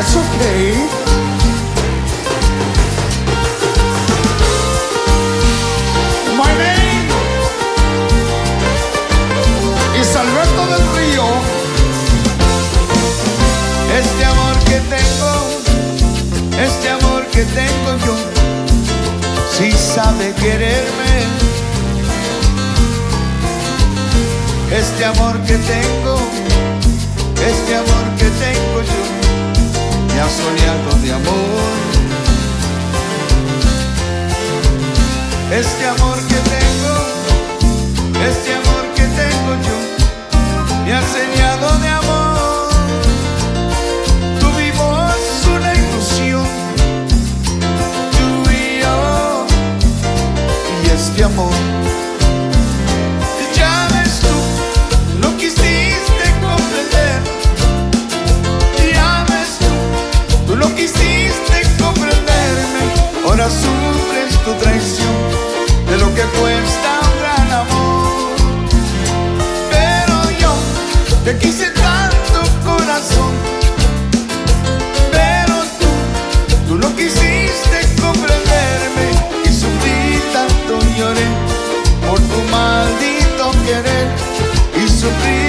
that's okay. Alberto del Río. Este amor que tengo, este amor que tengo yo, si sabe quererme. Este amor que tengo. Soñado de amor. Este amor que tengo, este amor que tengo yo, me ha enseñado de amor. Tuvimos una ilusión, tú y yo, y este amor. Sufres tu traición de lo que cuesta un gran amor. Pero yo te quise tanto corazón. Pero tú, tú no quisiste comprenderme y sufrí tanto lloré por tu maldito querer y sufrí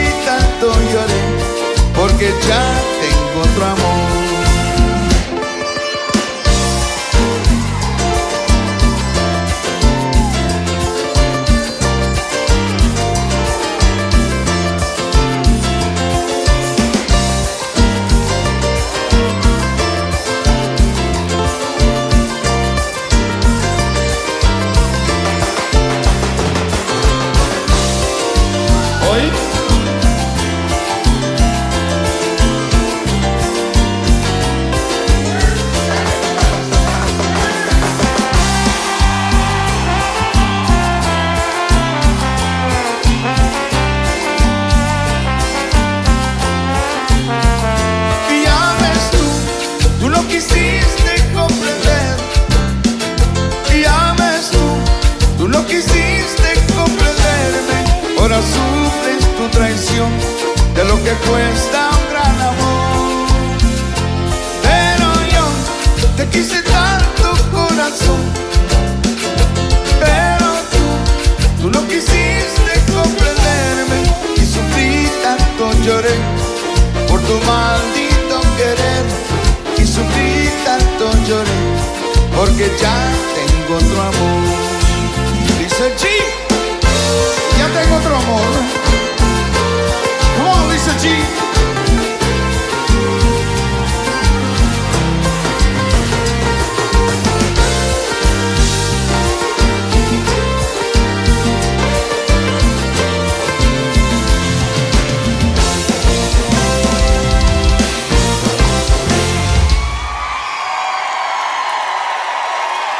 no quisiste comprenderme. Ahora sufres tu traición de lo que cuesta un gran amor. Pero yo te quise tanto corazón. Pero tú, tú no quisiste comprenderme. Y sufrí tanto lloré por tu maldito querer y sufrí tanto lloré porque ya tengo otro amor. The G.